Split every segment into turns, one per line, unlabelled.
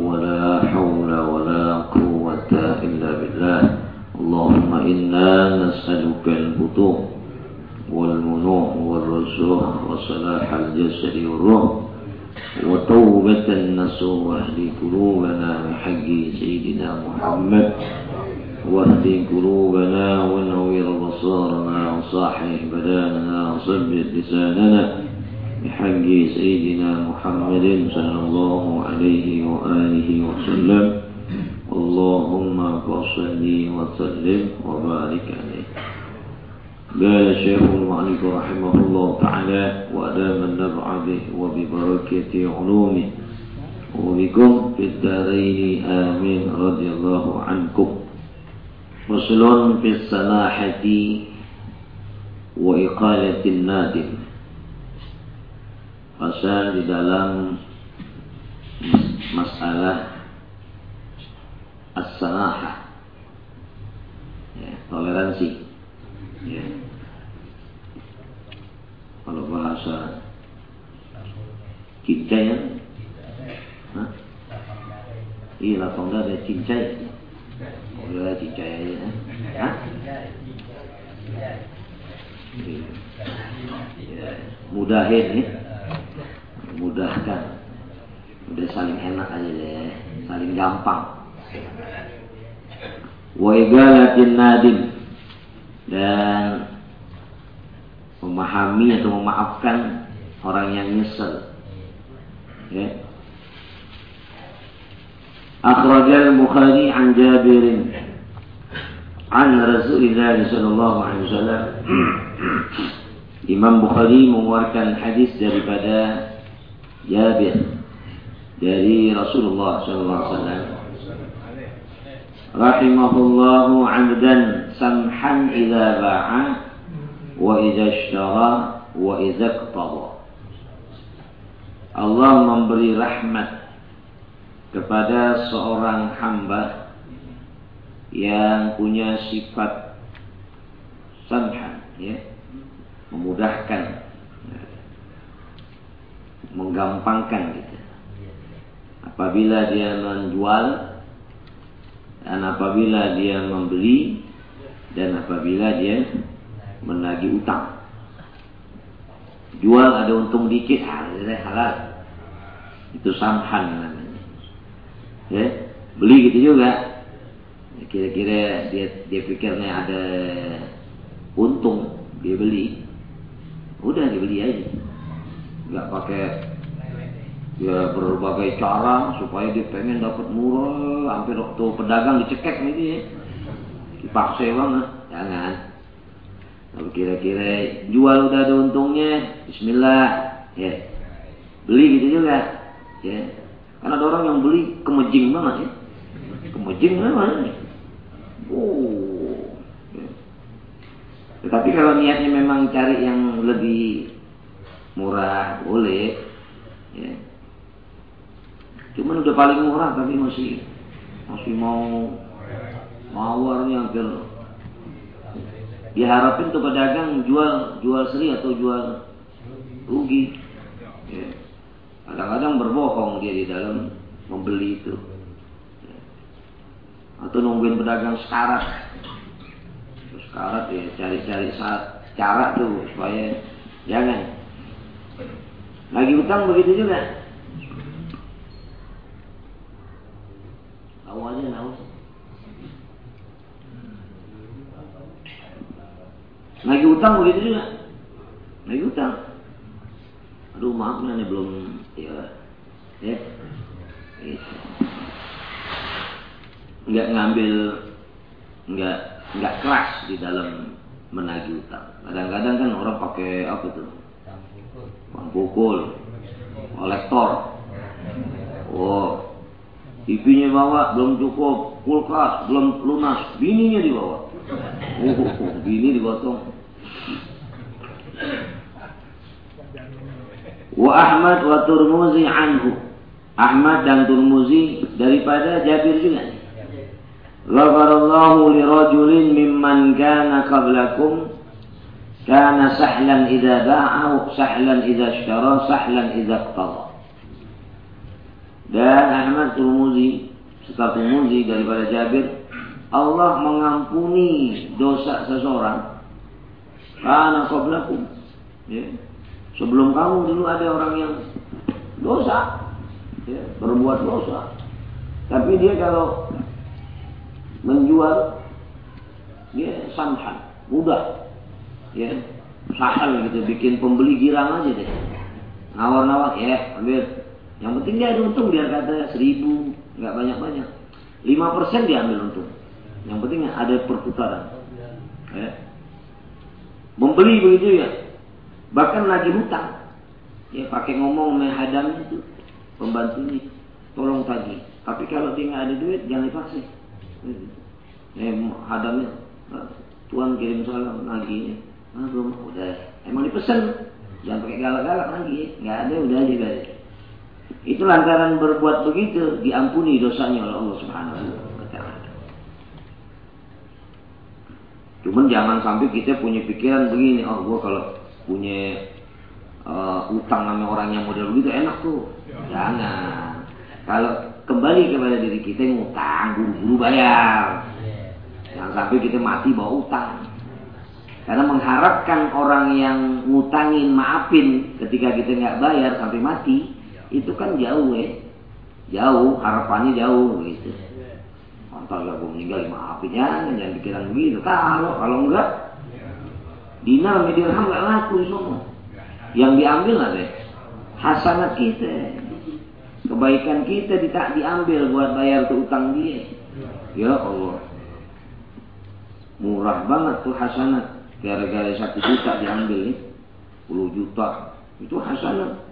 ولا حول ولا قوة إلا بالله. اللهم إنا نسألك البطوع والمنوع والرزوع وصلاح الجسد والروح وتوبة النصوح واهد قلوبنا بحق سيدنا محمد واهد قلوبنا ونوير بصارنا وصاحب بداننا وصبر لساننا بحق سيدنا محمد صلى الله عليه وآله وسلم. اللهم صل وسلم وبارك عليه. قال الشيخ المعلق رحمه الله تعالى وأدام النبع به وببركة علومه. وبكم في الدارين آمين رضي الله عنكم. فصل في السماحة وإقالة النادم. Pasal di dalam masalah as-sanaha. Ya, toleransi. Ya. kalau bahasa kita ya. Iya lapang ada cincai. Ya cincai ya. Hah? Ya, mudahin ya mudahkan. Udah saling enak aja deh. Saling gampang. Wa igalatin nadim dan memahami atau memaafkan orang yang nyesel. Ya. Akhrajal bukhari an jabirin. An rasulillah sallallahu alaihi wasallam. Imam Bukhari mengeluarkan hadis daripada Jabir dari Rasulullah SAW. Rahimahullahu abdan samhan idza ba'a wa idza ishtara wa idza iqtada. Allah memberi rahmat kepada seorang hamba yang punya sifat samhan ya memudahkan menggampangkan gitu. Apabila dia menjual dan apabila dia membeli dan apabila dia menagih utang. Jual ada untung dikit, halal, halal. Itu samhan namanya. Ya, beli gitu juga. Kira-kira dia dia pikirnya ada untung, dia beli. Udah dibeli aja nggak pakai ya berbagai cara supaya dia pengen dapat murah. Hampir waktu pedagang dicekek ini ya dipaksa banget. Jangan. Kalau kira-kira jual udah ada untungnya Bismillah. Ya. Beli gitu juga. Ya. Karena ada orang yang beli kemejing banget ya. Kemejing banget oh. Ya. tetapi kalau niatnya memang cari yang lebih murah boleh ya. cuman udah paling murah tapi masih masih mau mawarnya hampir diharapin tuh pedagang jual jual seri atau jual rugi ya. kadang-kadang berbohong dia di dalam membeli itu ya. atau nungguin pedagang sekarat sekarat ya cari-cari saat cara tuh supaya jangan lagi utang begitu juga. Awalnya naus. Lagi utang begitu juga. Lagi utang. Aduh maaf nih belum ya. Ya. Gitu. Enggak ngambil enggak enggak keras di dalam menagih utang. Kadang-kadang kan orang pakai apa tuh? Pukul kolektor oh TV-nya bawa belum cukup, kulkas belum lunas, bininya dibawa. Oh, bini digotong. Wa Ahmad wa Turmuzi anhu. Ahmad dan Turmuzi daripada Jabir juga. Ghafarallahu li rajulin mimman kana qablakum kana sahlan idza ba'a sahlan idza ishtara sahlan idza iqtada. Dan Ahmad Turmuzi, serta Turmuzi daripada Jabir, Allah mengampuni dosa seseorang karena qablakum. Ya. Sebelum kamu dulu ada orang yang dosa, ya, berbuat dosa. Tapi dia kalau menjual dia samhan, mudah. Ya, sahal gitu bikin pembeli girang aja deh. Nawar-nawar, ya ambil yang penting dia ada untung biar kata seribu, nggak banyak-banyak. Lima persen dia ambil untung. Yang penting ada perputaran. Ya. Membeli begitu ya. Bahkan lagi hutang. Ya pakai ngomong menghadam itu pembantunya tolong tagih. Tapi kalau dia nggak ada duit jangan dipaksa. Ya, hadamnya Tuhan kirim salam lagi. Ah, belum udah. Emang dipesan jangan pakai galak-galak lagi. Nggak ada udah aja guys. Itu lantaran berbuat begitu diampuni dosanya oleh Allah Subhanahu wa taala. Cuman jangan sampai kita punya pikiran begini, oh gua kalau punya uh, utang sama orang yang model begitu enak tuh. Jangan. Kalau kembali kepada diri kita yang utang, buru-buru bayar. Jangan sampai kita mati bawa utang. Karena mengharapkan orang yang ngutangin maafin ketika kita nggak bayar sampai mati, itu kan jauh ya jauh harapannya jauh gitu. Antar gak gue meninggal maafin. Ya jangan pikiran begitu. Kalau kalau enggak dinar dirham gak laku semua. Yang diambil lah deh hasanat kita. Kebaikan kita tidak diambil buat bayar tuh utang dia. Ya Allah. Murah banget tuh hasanat gara-gara satu juta diambil nih 10 juta itu hasanat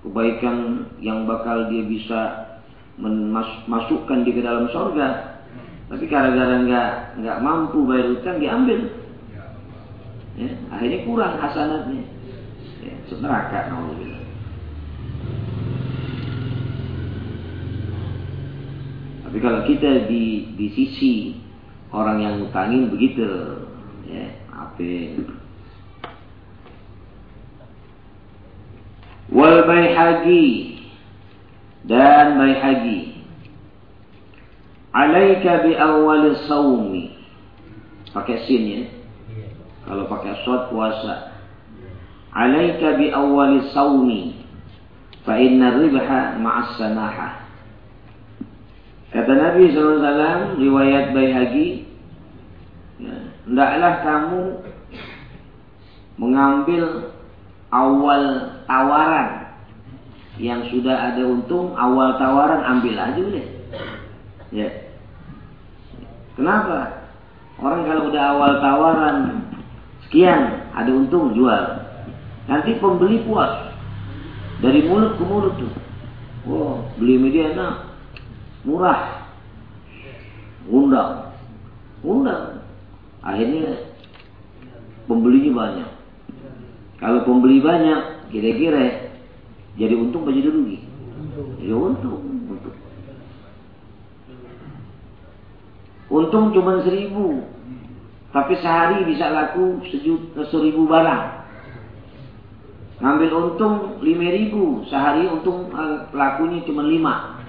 kebaikan yang bakal dia bisa masukkan di ke dalam sorga. Tapi gara-gara nggak nggak mampu bayar utang diambil, ya, akhirnya kurang hasanatnya. Ya, neraka nauzubillah. Tapi kalau kita di di sisi orang yang ngutangin begitu, ya, apa wal Baihaqi. Dan Baihaqi. Alaika bi awal saumi pakai sin ya. Kalau pakai shot puasa. Alaika bi awal saumi fa inna ribha ma'as sanaha. Kata Nabi SAW riwayat Baihaqi ya, hendaklah kamu mengambil awal tawaran. Yang sudah ada untung awal tawaran ambil aja udah. Ya. Kenapa? Orang kalau udah awal tawaran sekian ada untung jual. Nanti pembeli puas. Dari mulut ke mulut tuh. Wow beli media enak. Murah. Undang. Undang. Akhirnya pembelinya banyak kalau pembeli banyak, kira-kira jadi untung apa jadi rugi? Ya untung. Untung, untung cuma seribu. Tapi sehari bisa laku sejuta, seribu barang. Ngambil untung lima ribu. Sehari untung eh, lakunya cuma lima.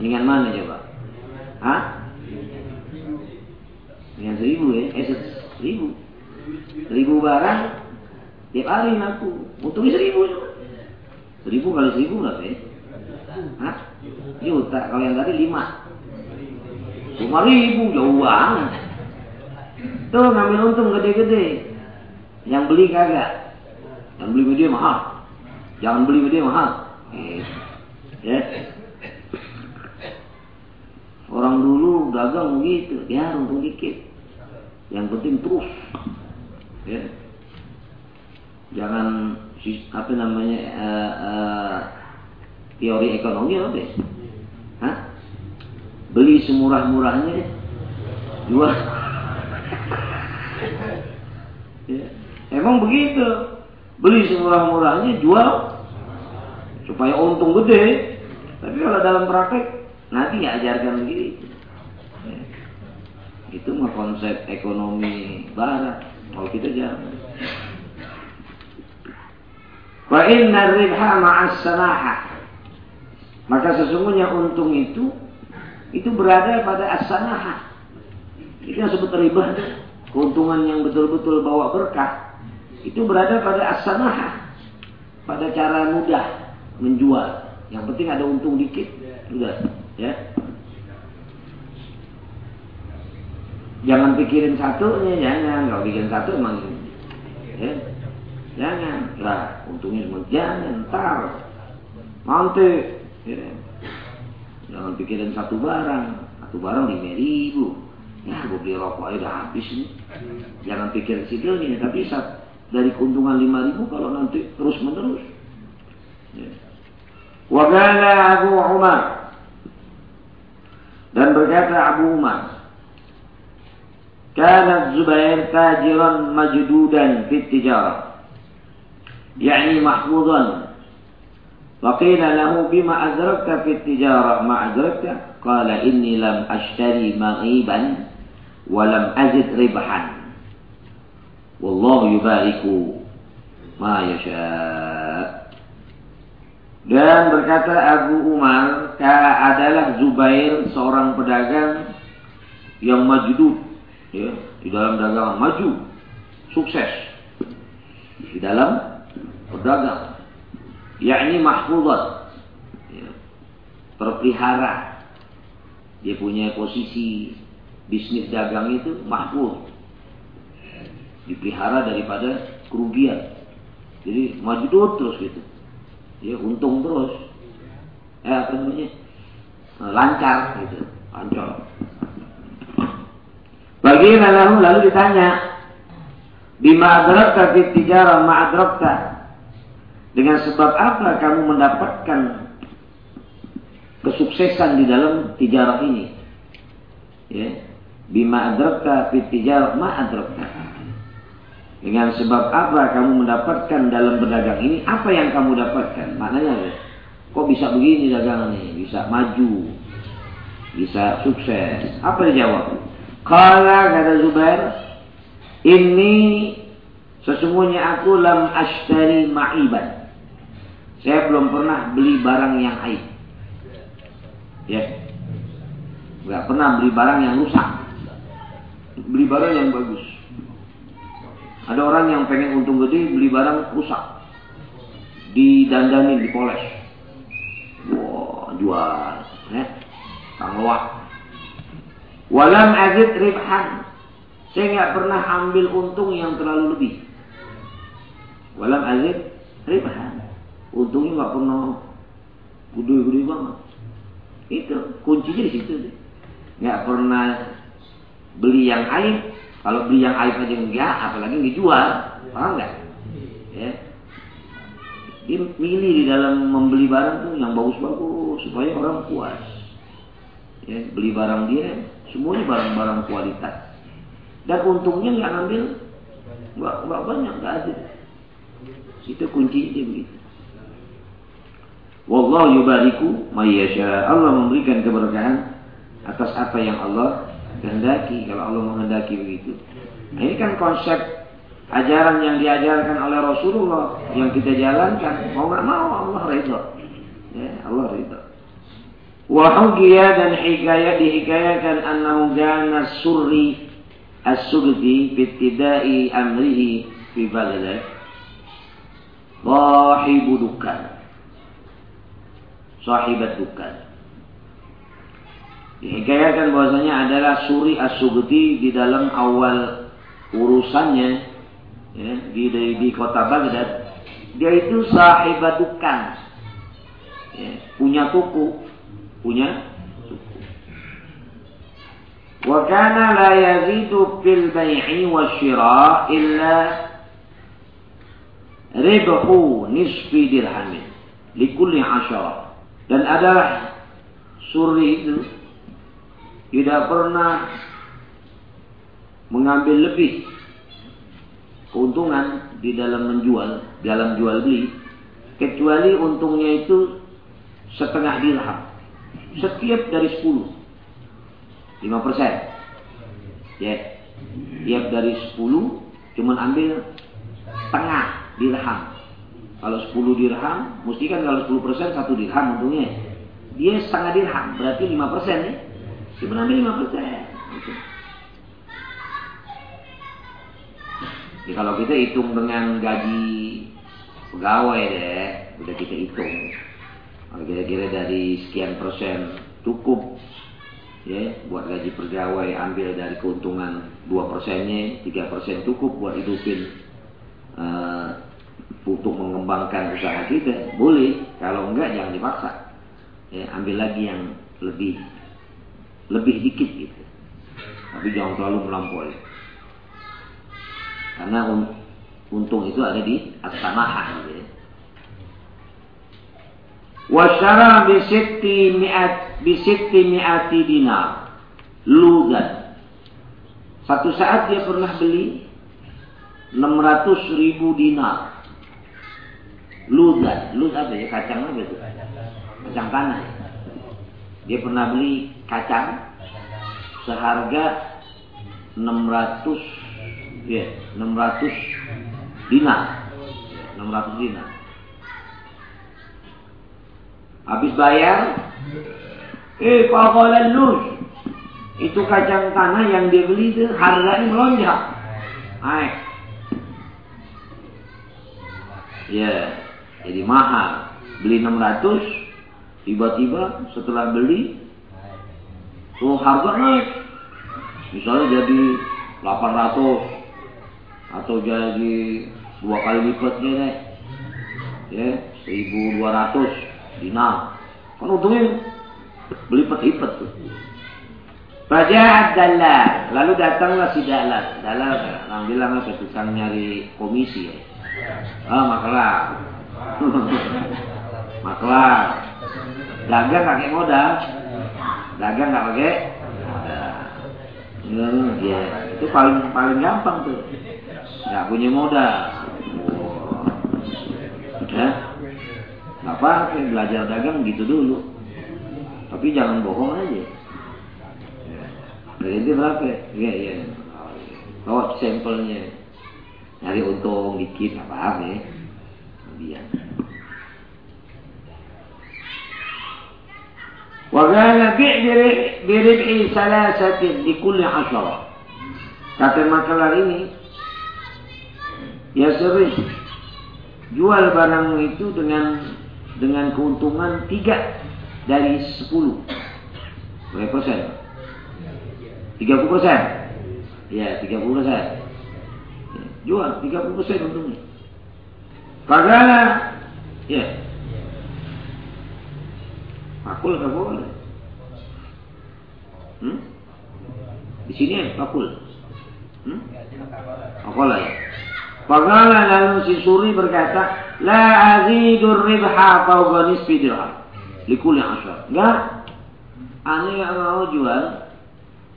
Dengan mana coba? Hah? Dengan seribu ya? Eh seribu. Seribu barang Tiap hari ngaku. Untungnya seribu. Seribu kali seribu berapa ya? Hah? Juta. Kalau yang tadi lima. Lima ribu. Jauh banget. Tuh ngambil untung gede-gede. Yang beli kagak. Yang beli media mahal. Jangan beli media mahal. Eh. Ya. Orang dulu dagang begitu. Ya untung dikit. Yang penting terus. Ya jangan apa namanya uh, uh, teori ekonomi apa deh? Hah? beli semurah-murahnya jual. Ya. emang begitu. Beli semurah-murahnya jual. Supaya untung gede. Tapi kalau dalam praktek nanti nggak ajarkan begitu. Ya. itu mah konsep ekonomi barat. Kalau kita jangan Wa inna ribha ma'as. Maka sesungguhnya untung itu itu berada pada as-sanaha. Itu yang sebut riba. Keuntungan yang betul-betul bawa berkah. Itu berada pada as-sanaha. Pada cara mudah menjual. Yang penting ada untung dikit. Sudah. Ya. Jangan pikirin satunya, jangan. Kalau bikin satu emang ya. Jangan. Lah, untungnya semua. Jangan. Ntar. Nanti. Ya. Jangan pikirin satu barang. Satu barang lima ribu. Ya, gue beli rokok aja udah habis nih. Jangan pikir sikilnya. Tapi saat dari keuntungan lima ribu kalau nanti terus menerus. Ya. Wagala Abu Umar. Dan berkata Abu Umar. Kanat Zubair tajiran majdudan fit tijarah. يعني محفوظا وقيل له بما أدركت في التجارة ما أدركت قال إني لم أشتري مغيبا ولم أزد ربحا والله يبارك ما يشاء Dan berkata Abu Umar adalah Zubair seorang pedagang yang maju ya, di dalam dagangan maju, sukses di dalam pedagang. Yakni mahfuzat. Ya, terpelihara. Dia punya posisi bisnis dagang itu mahfuz. Dipelihara daripada kerugian. Jadi maju terus gitu. Ya untung terus. Eh apa namanya? Lancar gitu. Lancar. Bagi lalu lalu ditanya? Bima adrakta fi tijarah ma adrakta dengan sebab apa kamu mendapatkan kesuksesan di dalam tijarah ini? Ya. Bima adrakta fit tijarah ma adrakta. Dengan sebab apa kamu mendapatkan dalam berdagang ini? Apa yang kamu dapatkan? Maknanya ya, kok bisa begini dagangan ini? Bisa maju, bisa sukses. Apa dia jawab? Kala kata Zubair, ini sesungguhnya aku lam ashtari ma'iban. Saya belum pernah beli barang yang aib. Ya. Gak pernah beli barang yang rusak. Beli barang yang bagus. Ada orang yang pengen untung gede beli barang rusak. Didandanin, dipoles. Wah, jual. Ya. Kang Walam azid ribhan. Saya nggak pernah ambil untung yang terlalu lebih. Walam azid ribhan. Untungnya nggak pernah gede-gede banget. Itu kuncinya di situ. Nggak pernah beli yang aib. Kalau beli yang aib aja enggak, apalagi dijual. Paham nggak? Ya. Dia milih di dalam membeli barang tuh yang bagus-bagus supaya orang puas. Ya, beli barang dia semuanya barang-barang kualitas. Dan untungnya nggak ngambil nggak banyak nggak ada. Itu kunci dia begitu. Wallahu yubariku mayyasha. Allah memberikan keberkahan atas apa yang Allah kehendaki kalau Allah menghendaki begitu. Nah, ini kan konsep ajaran yang diajarkan oleh Rasulullah yang kita jalankan mau nggak mau Allah ridho. Ya, Allah ridho. Wahugiya dan hikayat dihikayatkan annahu gana surri as-sugdi bitidai amrihi fi Baghdad. Sahibu dukan sahibat bukan. Dihikayatkan bahwasanya adalah Suri As-Sugti di dalam awal urusannya ya, di, di, di kota Baghdad. Dia itu sahibat bukan ya, punya tuku punya tuku. Wa kana la yazidu fil bai'i wasyira illa ribhu nisfi dirhamin likulli asyara dan adalah suri itu tidak pernah mengambil lebih keuntungan di dalam menjual, dalam jual beli, kecuali untungnya itu setengah dirham. Setiap dari 10. 5 persen. Ya. Tiap dari 10, cuman ambil tengah dirham. Kalau 10 dirham, mesti kan kalau 10 persen, 1 dirham untungnya. Dia setengah dirham, berarti 5 persen ya. Cuma ambil 5 persen. Jadi kalau kita hitung dengan gaji pegawai deh, udah kita hitung. Kira-kira dari sekian persen cukup ya buat gaji pegawai ambil dari keuntungan dua persennya tiga persen cukup buat hidupin uh, untuk mengembangkan usaha kita boleh kalau enggak jangan dipaksa ya ambil lagi yang lebih lebih dikit gitu tapi jangan terlalu melampaui karena untung itu ada di as-samahah gitu ya. Wasyara bisitti mi'at bisitti mi'ati dinar. Lugan. Satu saat dia pernah beli 600 ribu dinar. Lugan. Lud apa ya? Kacang apa itu? Kacang tanah. Dia pernah beli kacang seharga 600 ya 600 dinar 600 dinar habis bayar eh pakolan lus itu kacang tanah yang dia beli itu harganya melonjak naik ya jadi mahal. Beli 600 tiba-tiba setelah beli tuh harga naik. Misalnya jadi 800 atau jadi dua kali lipatnya deh ya 1200 dinar kan untungnya berlipat-lipat tuh. Raja Dalal lalu datanglah si Dalal Dalal orang bilang ke tukang nyari komisi ya. Ah maklar maklar dagang pakai modal dagang nggak pakai modal ya itu paling paling gampang tuh nggak punya modal. Ya, nggak apa-apa belajar dagang gitu dulu. Tapi jangan bohong aja. Dari itu berapa? Iya iya. Bawa sampelnya. Nyari untung dikit apa-apa ya Kemudian. وقال بيع بربع ثلاثة لكل عشرة. Kata makalar ini ya sering jual barang itu dengan dengan keuntungan tiga dari sepuluh berapa persen? Tiga puluh persen? Ya, tiga puluh persen. Ya, jual tiga puluh persen untungnya. Karena ya, pakul nggak boleh. Hmm? Di sini ya, pakul. Hmm? Pakul ya. Faqala lalu si Suri berkata, La azidur ribha fawqa nisfi dirham. Likuli asyar. Enggak. Aneh gak mau jual.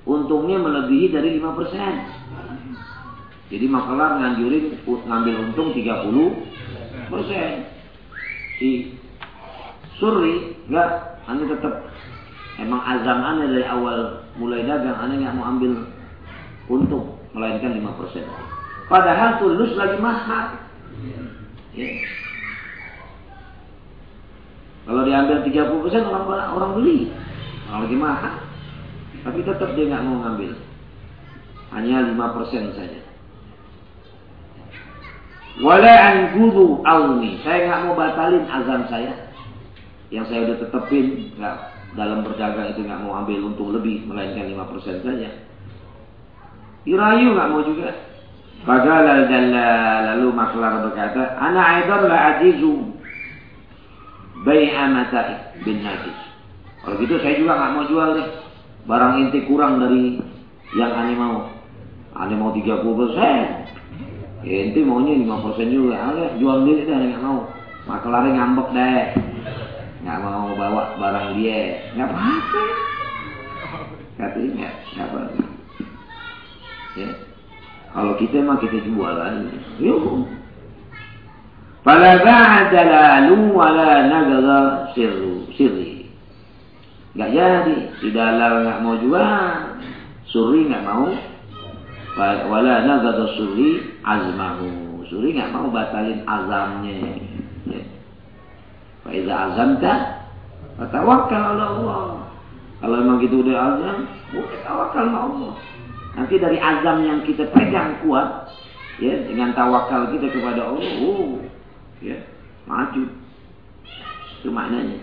Untungnya melebihi dari 5%. Jadi makalah nganjurin ngambil untung 30 persen. Si Suri enggak, aneh tetap emang azam aneh dari awal mulai dagang aneh nggak mau ambil untung melainkan 5 persen. Padahal tulus lagi mahal. Ya. Kalau diambil 30% orang orang beli. Orang lagi mahal. Tapi tetap dia nggak mau ngambil. Hanya 5% saja. Wala angudu auni. Saya nggak mau batalin azan saya. Yang saya udah tetepin. Nggak, dalam berdagang itu nggak mau ambil untung lebih. Melainkan 5% saja. Dirayu nggak mau juga. Faqala al-dallal lalu maklar berkata, "Ana aidan la ajizu bai'a mata bin najis." Kalau gitu saya juga nggak mau jual deh. Barang inti kurang dari yang ane mau. Ane mau 30 persen. Ya, inti maunya 5 persen juga. Alah, jual diri deh, nggak mau. Maklarnya ngambek deh. Nggak mau bawa barang dia. Nggak apa-apa. kata ingat siapa ya kalau kita mah kita jual aja yuk Fala ba'da lalu wala nagara sirru sirri. Gak jadi. Si dalal nggak mau jual. Suri nggak mau. Wala nagara suri azmahu. Suri nggak mau batalin azamnya. Ya. Faiza azamta. Tawakal ala Allah. Kalau memang kita udah azam, udah tawakal sama Allah. Nanti dari azam yang kita pegang kuat, ya dengan tawakal kita kepada Allah, oh, ya maju itu maknanya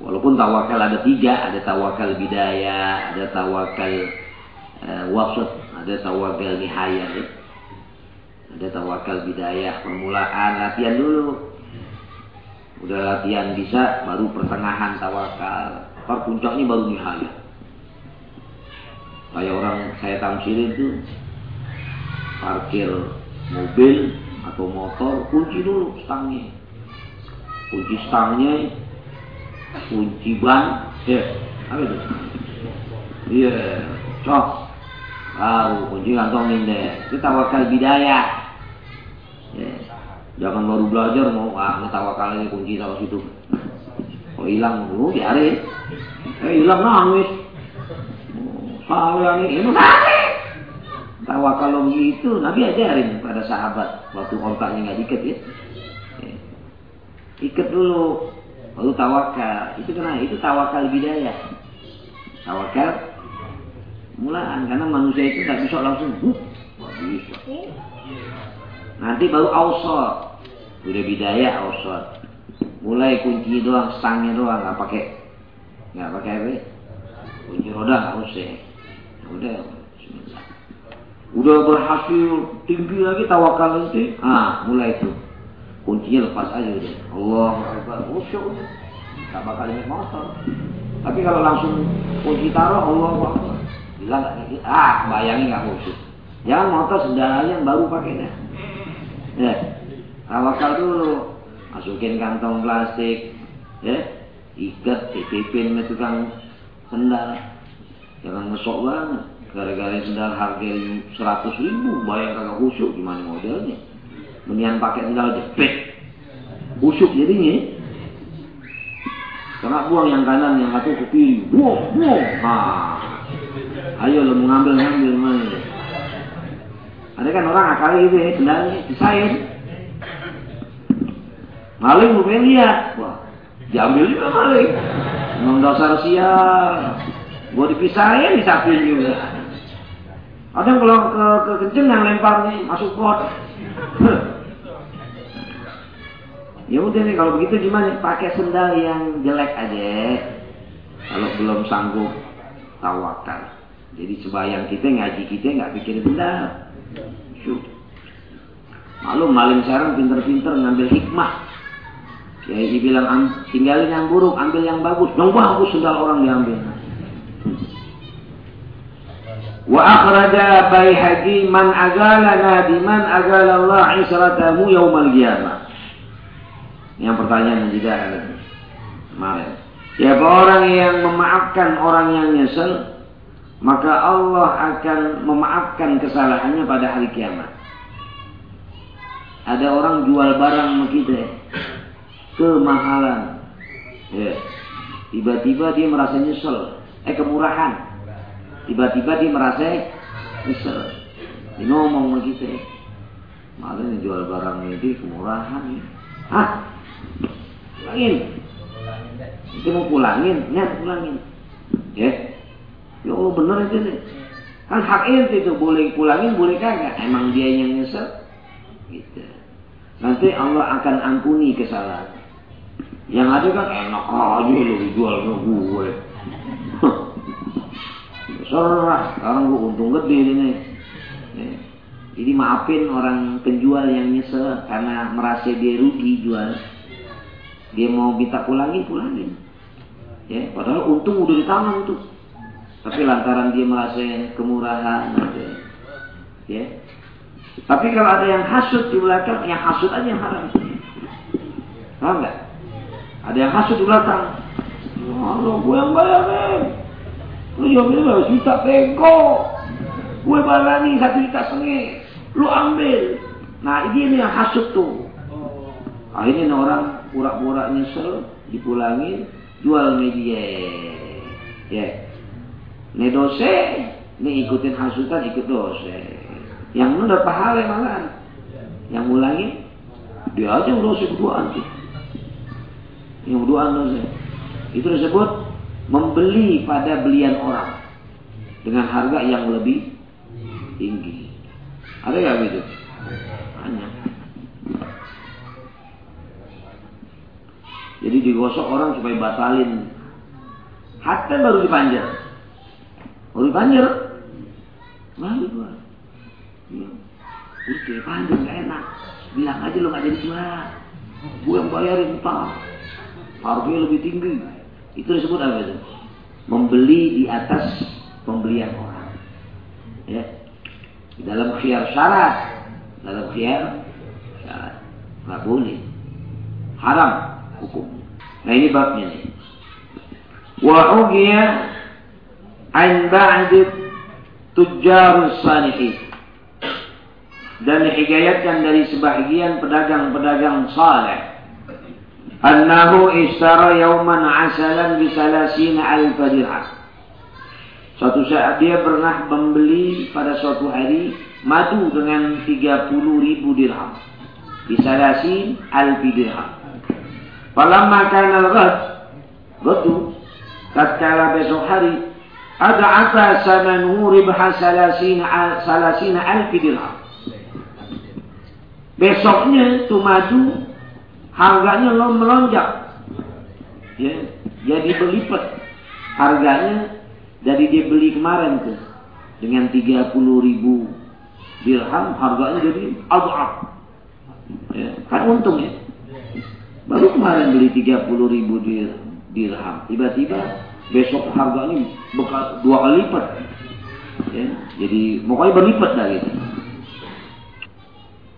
walaupun tawakal ada tiga ada tawakal bidaya ada tawakal wasat ada tawakal nihaya ya. ada tawakal bidaya permulaan latihan dulu. Udah latihan bisa baru pertengahan tawakal. Per puncaknya baru nihaya. Kayak orang saya tamsilin itu parkir mobil atau motor kunci dulu stangnya. Kunci stangnya kunci ban. Ya apa itu? Iya cok tahu kunci kantongin deh itu tawakal bidaya ya. jangan baru belajar mau ah tawakal aja kunci tahu situ kalau hilang dulu biarin eh hilang nangis oh, saya nih ini sakit Tawakal begitu Nabi ajarin pada sahabat waktu kontaknya nggak diikat ya. ya. Ikat dulu baru tawakal. Itu karena itu tawakal bidaya. Tawakal mulaan karena manusia itu nggak bisa langsung huh, bisa. Nanti baru ausot. Udah bidaya ausot. Mulai kunci doang, stangnya doang, nggak pakai nggak pakai apa? Kunci roda nggak usah. Udah, Bismillah udah berhasil tinggi lagi tawakal nanti ah mulai itu kuncinya lepas aja udah Allah Akbar udah tak bakal ingat motor tapi kalau langsung kunci taruh Allah Akbar bilang ah bayangin nggak khusyuk jangan motor sendalanya yang baru pakai dah ya tawakal dulu masukin kantong plastik ya ikat titipin ke tukang sendal jangan ngesok banget Gara-gara sendal harga seratus ribu, bayang kagak khusyuk gimana modelnya. Mendingan pakai sendal jepit. Khusyuk jadinya. Karena buang yang kanan, yang satu ke kiri. Buang, buang. Nah. Ayo lo mengambil ngambil mana? Ada kan orang akal gitu ya, sendalnya disain. Maling mau pengen lihat. Wah, diambil juga maling. Memang dasar sial. Gua dipisahin, disapiin juga. Ada yang kalau ke, ke kencing yang lempar nih masuk pot. ya udah nih kalau begitu gimana? Pakai sendal yang jelek aja. Kalau belum sanggup tawakal. Jadi sebayang kita ngaji kita nggak pikir. Syuh. Malu maling sekarang pinter-pinter ngambil hikmah. Ya, bilang tinggalin yang buruk, ambil yang bagus. Yang bagus sendal orang diambil. Wa akhraja Baihaqi man agala biman agala Allah isratahu yaumal qiyamah. Yang pertanyaan juga ada kemarin. Siapa orang yang memaafkan orang yang nyesel, maka Allah akan memaafkan kesalahannya pada hari kiamat. Ada orang jual barang sama kita, kemahalan. Ya. Tiba-tiba dia merasa nyesel, eh kemurahan. Tiba-tiba dia merasa nyesel. Dia ngomong sama kita. Makanya jual barang ini kemurahan. Hah? Pulangin. Itu mau pulangin. Ya, pulangin. Ya. Ya Allah bener aja deh. Kan hak itu boleh pulangin, boleh kagak. Emang dia yang nyesel. Gitu. Nanti Allah akan ampuni kesalahan. Yang ada kan enak aja lu jual ke gue. Serah, sekarang gue untung gede ini. Ya. Jadi maafin orang penjual yang nyesel karena merasa dia rugi jual. Dia mau minta pulangin, pulangin. Ya, padahal untung udah di tangan tuh. Tapi lantaran dia merasa kemurahan, ya. ya. Tapi kalau ada yang hasut di belakang, yang hasut aja yang haram. Paham nggak? Ada yang hasut di belakang. Oh, gue yang bayarin. Lu yang berapa juta bego. Gue balani satu juta setengah. Lu ambil. Nah ini yang hasut tuh. Akhirnya orang pura-pura nyesel, dipulangin, jual media. Ya. Ini dosa, ini ikutin hasutan, ikut dosa. Yang benar pahala malah. Yang mulangin, dia aja dosa berduaan tuh. Yang berduaan dosa. Itu disebut membeli pada belian orang dengan harga yang lebih tinggi. Ada nggak begitu? Banyak. Jadi digosok orang supaya batalin. Hatta baru dipanjer. Baru dipanjer. Baru dua. Ya. Udah dipanjer gak enak. Bilang aja lo gak jadi jual. Gue yang bayarin utang. Harganya lebih tinggi. Itu disebut apa itu? Membeli di atas pembelian orang. Ya. Dalam khiar syarat. Dalam khiar syarat. Gak boleh. Haram hukum. Nah ini babnya nih. Wa ugiya an ba'd tujjar salihin. Dan dihikayatkan dari sebahagian pedagang-pedagang saleh. Annahu istara yauman asalan bisalasina alfa dirham. Suatu saat dia pernah membeli pada suatu hari madu dengan 30 ribu dirham. Bisalasin alfi dirham. Falamma kana al-ghad tatkala besok hari apa samanu ribha salasina salasina alfi dirham. Besoknya tu madu harganya lo melonjak. Ya, jadi berlipat harganya dari dia beli kemarin tuh dengan 30 ribu dirham harganya jadi adhaf. Ya, kan untung ya. Baru kemarin beli 30 ribu dirham. Tiba-tiba besok harganya bekal dua kali lipat. Ya, jadi pokoknya berlipat dah gitu.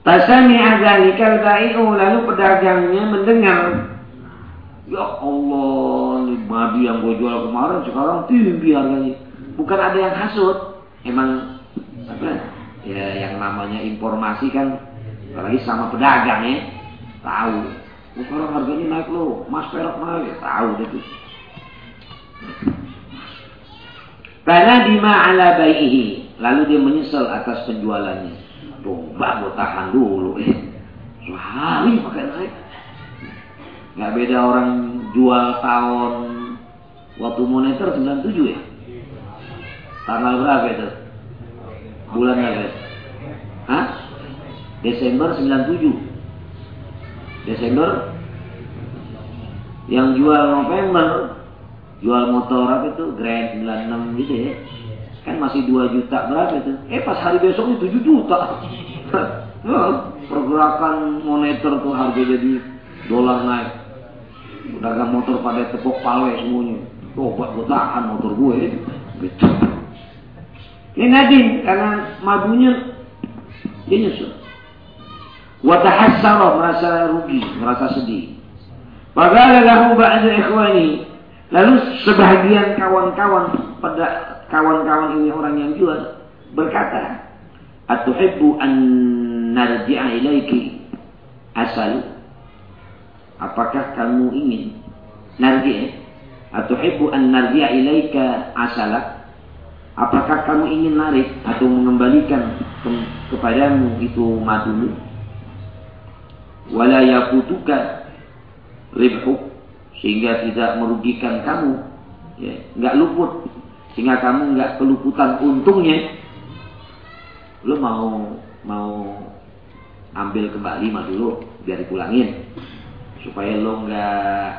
Tasami adzalikal bai'u lalu pedagangnya mendengar Ya Allah, ini madu yang gue jual kemarin sekarang tinggi harganya. Bukan ada yang hasut, emang apa? Ya yang namanya informasi kan, apalagi sama pedagang ya, tahu sekarang harganya naik loh, mas perak naik, ya, tahu deh tuh. Karena bima ala baihi, lalu dia menyesal atas penjualannya. Tuh, gue tahan dulu eh. Sehari pakai naik. Gak beda orang jual tahun waktu moneter 97 ya. Tanggal berapa itu? Bulan berapa? Hah? Desember 97. Desember yang jual November jual motor apa itu? Grand 96 gitu ya. Kan masih 2 juta berapa itu? Eh pas hari besoknya 7 juta. Pergerakan moneter tuh harga jadi dolar naik. Pedagang motor pada tepuk pale semuanya. Coba gue tahan motor gue ya. gitu. Ini Nadine karena madunya dia nyesel. Watahassara merasa rugi, merasa sedih. Faqala lahu ba'da ikhwani. Lalu sebahagian kawan-kawan pada kawan-kawan ini orang yang jual berkata, "Atuhibbu an narji'a ilaiki asal?" Apakah kamu ingin narji' Atuhibbu an narji'a ilaika asala? Apakah kamu ingin narik atau mengembalikan ke kepadamu itu madumu? wala yakutuka ribhu sehingga tidak merugikan kamu. Ya nggak luput. Sehingga kamu nggak keluputan untungnya. Lo mau mau ambil kembali mah dulu biar dipulangin. Supaya lo nggak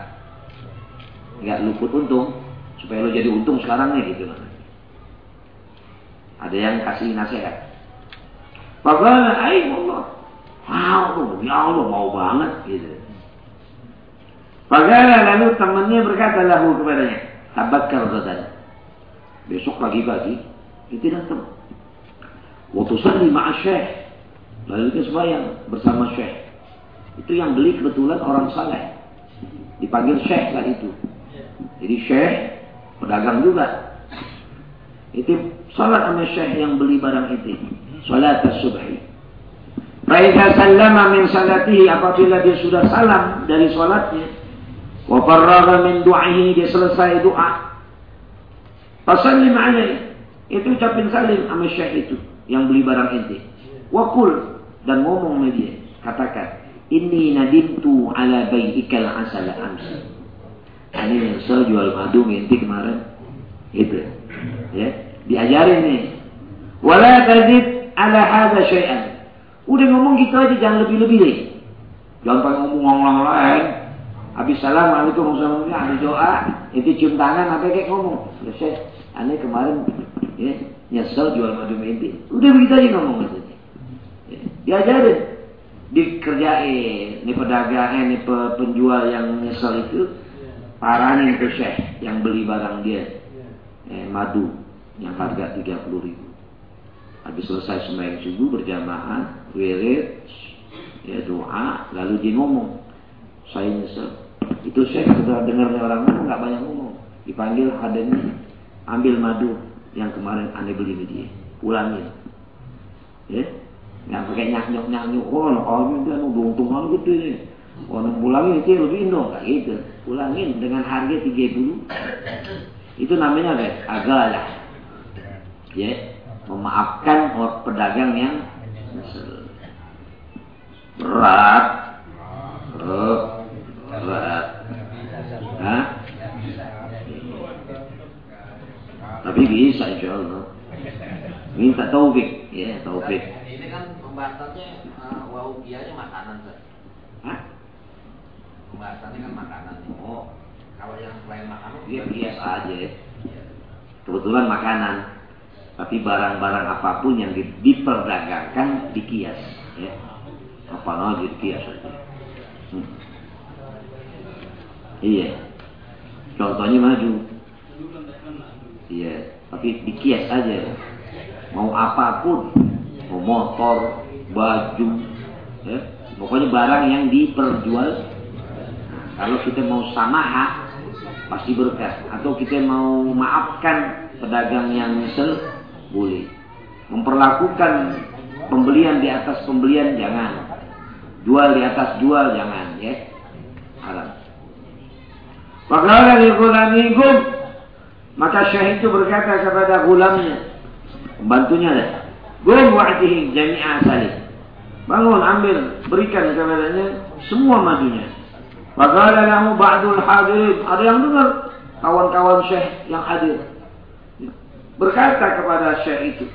nggak luput untung. Supaya lo jadi untung sekarang nih gitu. Ada yang kasih nasihat. Bagaimana? Ayo Allah. Mau, ya Allah mau banget gitu. Bagaimana lalu temannya berkata lahu kepadanya, tabakar zadan. Besok pagi-pagi itu datang. Waktu salli ma'a syekh. Lalu dia sembahyang bersama syekh. Itu yang beli kebetulan orang saleh. Dipanggil syekh lah itu. Jadi syekh pedagang juga. Itu salat sama syekh yang beli barang itu. Salat subhi. Faidha sallama min salatihi apabila dia sudah salam dari salatnya. Wa farraga min du'ahi dia selesai doa. Fasallim alaih. Itu ucapin salim sama syekh itu yang beli barang ente. Wakul dan ngomong sama dia. Katakan, ini nadimtu ala bayyikal asala amsi. Ini yang saya jual madu ente kemarin. Itu. Ya, diajarin nih. Wala tazid ala hadha syai'an. Udah ngomong gitu aja jangan lebih-lebih deh. Jangan pakai ngomong orang lain. Habis assalamualaikum warahmatullahi. Ada doa, itu cium tangan apa kayak ngomong. Selesai. Aneh kemarin ya, nyesel jual madu menti. Udah begitu aja ngomong gitu. Ya, diajarin, dikerjain. Ini pedagang, ini penjual yang nyesel itu paranin ke syekh yang beli barang dia. Eh, madu yang harga 30 ribu. Habis selesai sembahyang subuh berjamaah, wirid, ya doa, lalu dia ngomong, saya nyesel. Itu saya sudah dengarnya orang ngomong, nggak banyak ngomong. Dipanggil hadirnya, ambil madu yang kemarin aneh beli di dia, pulangin. Ya, nggak pakai nyak nyok nyak nyok. Oh, kalau itu anu untung gitu nih. Oh, pulangin itu lebih dong, kayak gitu. Pulangin dengan harga 30 Itu namanya apa? Agalah. Ya, memaafkan pedagang yang berat oh, berat Hah? tapi bisa insya Allah minta taufik. Ya taufik.
Ini kan pembahasannya uh, waubianya makanan sir.
Hah?
pembahasannya kan makanan.
Oh.
Kalau yang selain makanan
dia biasa aja. Kebetulan makanan. Tapi barang-barang apa pun yang diperdagangkan dikias. Ya. Apa namanya dikias? Saja hmm. iya. Contohnya maju. Iya tapi dikias aja mau apa pun mau motor baju ya pokoknya barang yang diperjual nah, kalau kita mau samaha pasti berkah atau kita mau maafkan pedagang yang nyesel boleh. Memperlakukan pembelian di atas pembelian jangan. Jual di atas jual jangan, ya. Haram. Maka syahid itu berkata kepada gulamnya, pembantunya deh, "Gum wa'tihi jami'a salih." Bangun, ambil, berikan kepadanya semua madunya. Faqala lahu ba'dul hadirin, ada yang dengar? Kawan-kawan syekh yang hadir. Berkata kepada syekh itu.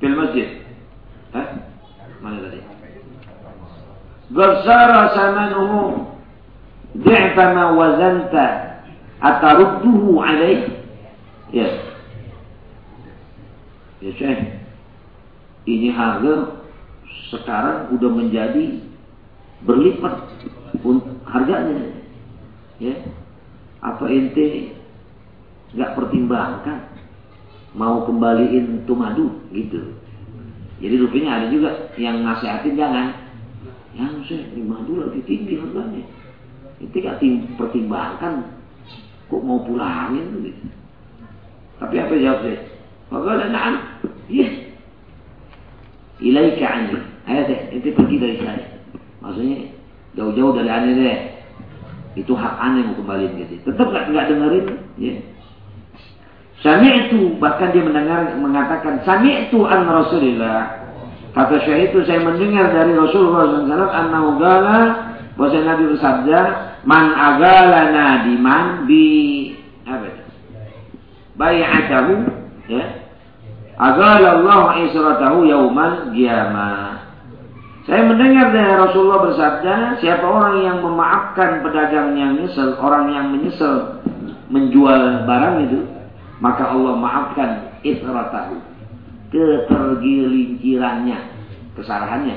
Fil masjid. Mana tadi? Garsara samanuhu. Di'fa ma wazanta Atarudduhu alaih Ya Ya syekh Ini harga Sekarang udah menjadi Berlipat Harganya Ya Apa ente nggak pertimbangkan mau kembaliin tuh madu gitu. Jadi rupanya ada juga yang nasihatin jangan. Yang saya ini madu lagi tinggi harganya. Itu gak pertimbangkan kok mau pulangin gitu. Tapi apa jawab saya? Maka na'am. Iya. Ilaika anji. Ayo deh, itu pergi dari saya. Maksudnya jauh-jauh dari aneh deh. Itu hak aneh mau kembaliin gitu. Tetap gak, gak dengerin. Ya. Sami'tu bahkan dia mendengar mengatakan sami'tu an Rasulillah. Kata syahid itu saya mendengar dari Rasulullah SAW annahu gala bahwa Nabi bersabda man agala nadiman bi itu? Bai'atahu ya. Agala Allah isratahu yaumal qiyamah. Saya mendengar dari Rasulullah bersabda, siapa orang yang memaafkan pedagang yang nyesel, orang yang menyesal menjual barang itu, maka Allah maafkan isratahu ketergelincirannya kesalahannya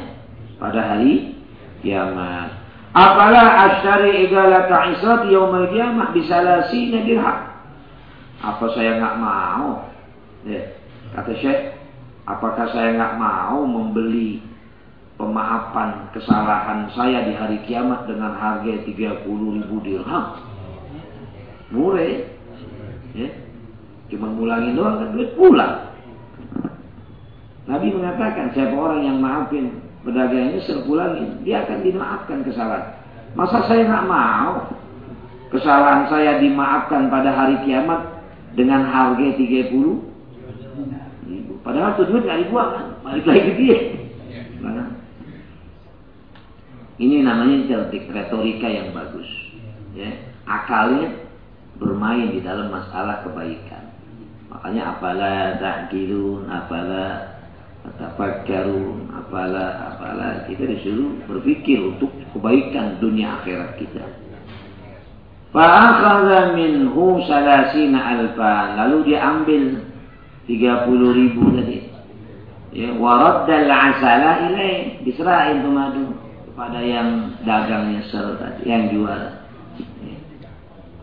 pada hari kiamat apalah asyari igalata israt yaumil kiamat bisalasina dirham apa saya nggak mau ya, kata Syekh apakah saya nggak mau membeli pemaafan kesalahan saya di hari kiamat dengan harga 30 ribu dirham murah Ya. Cuma mulangin doang kan duit pulang. Nabi mengatakan siapa orang yang maafin pedagangnya serpulangin, dia akan dimaafkan kesalahan. Masa saya nggak mau kesalahan saya dimaafkan pada hari kiamat dengan harga 30 ribu. Padahal tuh duit nggak dibuang kan, balik lagi ke dia. Nah, ini namanya cerdik retorika yang bagus. Ya, akalnya bermain di dalam masalah kebaikan. Makanya apalah ta'gilun, apalah tafakkarun, apalah apalah kita disuruh berpikir untuk kebaikan dunia akhirat kita. Fa'akhadha minhu salasina alfan. Lalu dia ambil 30 ribu tadi. Ya, waraddal asala ilaih. Diserahin itu madu kepada yang dagangnya ser tadi, yang jual.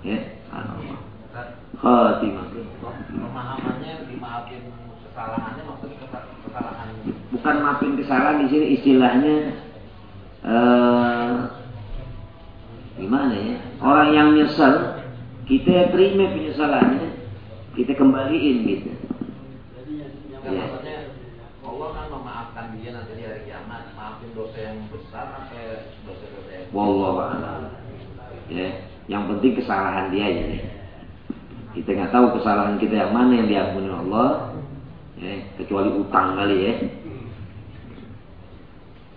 Ya, ya Allah.
Khatimah. Pemahamannya dimaafin kesalahannya maksudnya kesalahan.
Bukan maafin kesalahan di sini istilahnya eh, Gimana ya? Orang yang nyesel, kita terima penyesalannya, kita kembaliin gitu.
Ya, maksudnya Allah kan memaafkan dia nanti di hari kiamat, maafin dosa yang besar atau dosa-dosa yang
Wallah Ya, yang penting kesalahan dia aja nih. Kita nggak tahu kesalahan kita yang mana yang diampuni Allah, ya, kecuali utang kali ya.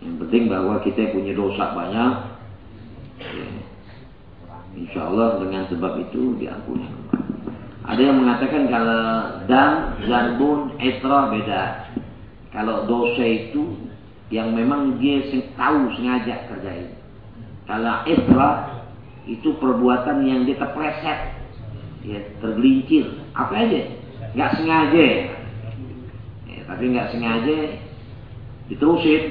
Yang penting bahwa kita punya dosa banyak, ya, Insya Allah dengan sebab itu diampuni. Ada yang mengatakan kalau dan zanbun etra beda. Kalau dosa itu yang memang dia tahu sengaja kerjain. Kalau etra itu perbuatan yang dia terpleset, ya tergelincir, apa aja, nggak sengaja. Ya, tapi nggak sengaja diterusin,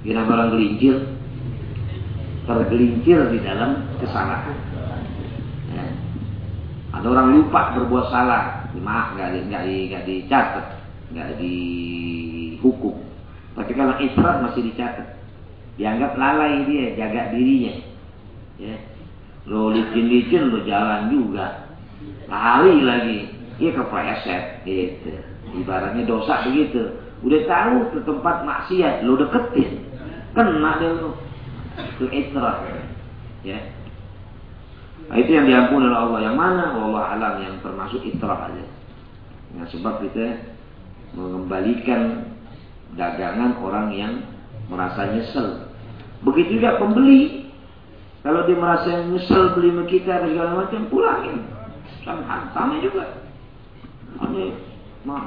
kira orang gelincir, tergelincir di dalam kesalahan. Ya. Ada orang lupa berbuat salah, maaf nggak di, nggak di, nggak dicatat, nggak dihukum. Tapi kalau istirahat masih dicatat, dianggap lalai dia, jaga dirinya. Ya. Lo licin-licin lo jalan juga, lari lagi, iya kepleset, gitu. Ibaratnya dosa begitu. Udah tahu ke tempat maksiat, lo deketin, kena deh lo itu itrah ya. Nah, itu yang diampuni oleh Allah. Yang mana? Allah alam. Yang termasuk itrah aja. Nah, sebab kita mengembalikan dagangan orang yang merasa nyesel. Begitu juga pembeli. Kalau dia merasa nyesel beli sama kita segala macam pulangin. Sama sama juga. Ane,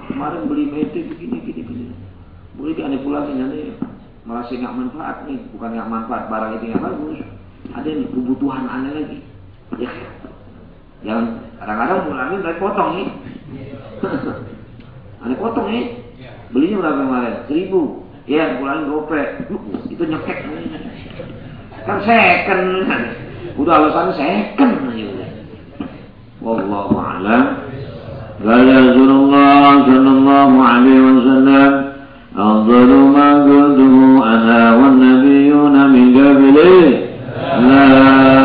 kemarin beli meter begini begini begini. Boleh ane pulangin? Nanti merasa nggak manfaat nih, bukan nggak manfaat barang itu nggak bagus, ada yang kebutuhan aneh lagi. Ya, jangan kadang-kadang pulangin dari potong nih. aneh potong nih, belinya berapa kemarin? Seribu. Ya, pulangin gopek. Itu nyekek. Kan second. Udah alasannya second aja udah. Wallahu a'lam. Sallallahu alaihi wasallam أفضل ما قلته أنا والنبيون من قبلي لا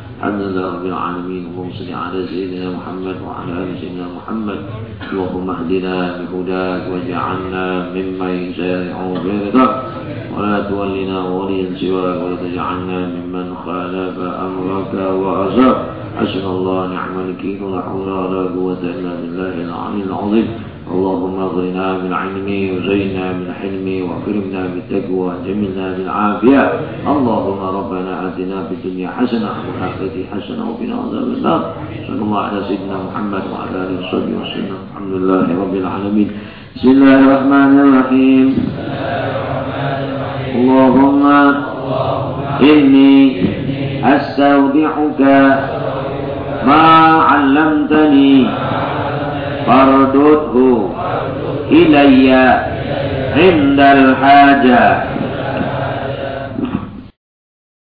الحمد لله رب العالمين. اللهم صل على سيدنا محمد وعلى آل سيدنا محمد. اللهم اهدنا بهداك واجعلنا ممن يسارع بهداك. ولا تولنا وليا سواك ولا تجعلنا ممن خالف أمرك وعزاك أشهد الله نعم الوكيل ولا حول ولا قوة إلا بالله العلي العظيم. اللهم اغرنا من علمي وزينا من حلمي واكرمنا بالتقوى وجملنا بالعافية اللهم ربنا آتنا في الدنيا حسنة وفي الآخرة حسنة وقنا عذاب النار. صلى الله على سيدنا محمد وعلى آله وصحبه وسلم. الحمد لله رب العالمين. بسم الله الرحمن الرحيم. اللهم إني أستودعك ما علمتني فاردده إلي عند الحاجة